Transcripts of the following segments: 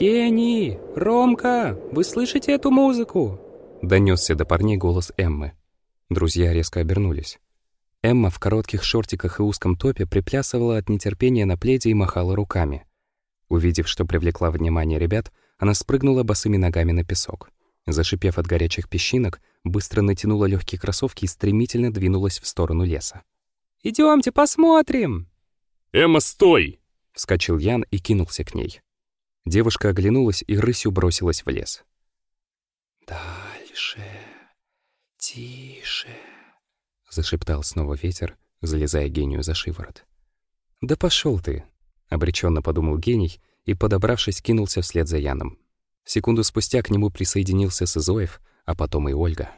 «Гений! Ромка! Вы слышите эту музыку?» Донесся до парней голос Эммы. Друзья резко обернулись. Эмма в коротких шортиках и узком топе приплясывала от нетерпения на пледе и махала руками. Увидев, что привлекла внимание ребят, она спрыгнула босыми ногами на песок. Зашипев от горячих песчинок, быстро натянула легкие кроссовки и стремительно двинулась в сторону леса. Идемте посмотрим!» «Эмма, стой!» — вскочил Ян и кинулся к ней. Девушка оглянулась и рысью бросилась в лес. «Дальше, тише!» — зашептал снова ветер, залезая гению за шиворот. «Да пошел ты!» — обреченно подумал гений и, подобравшись, кинулся вслед за Яном. Секунду спустя к нему присоединился Сызоев, а потом и Ольга.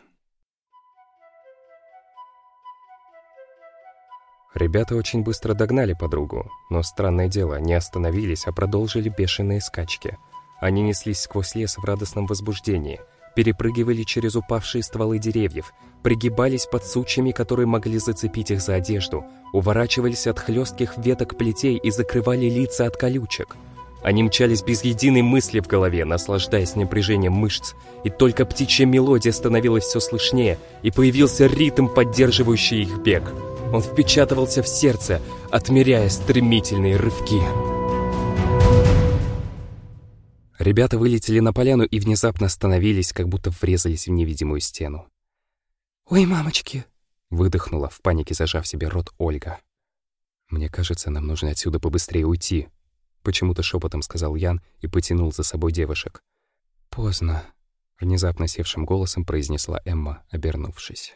Ребята очень быстро догнали подругу, но странное дело, не остановились, а продолжили бешеные скачки. Они неслись сквозь лес в радостном возбуждении — перепрыгивали через упавшие стволы деревьев, пригибались под сучьями, которые могли зацепить их за одежду, уворачивались от хлестких веток плетей и закрывали лица от колючек. Они мчались без единой мысли в голове, наслаждаясь напряжением мышц, и только птичья мелодия становилась все слышнее, и появился ритм, поддерживающий их бег. Он впечатывался в сердце, отмеряя стремительные рывки. Ребята вылетели на поляну и внезапно остановились, как будто врезались в невидимую стену. «Ой, мамочки!» — выдохнула, в панике зажав себе рот Ольга. «Мне кажется, нам нужно отсюда побыстрее уйти», — почему-то шепотом сказал Ян и потянул за собой девушек. «Поздно», — внезапно севшим голосом произнесла Эмма, обернувшись.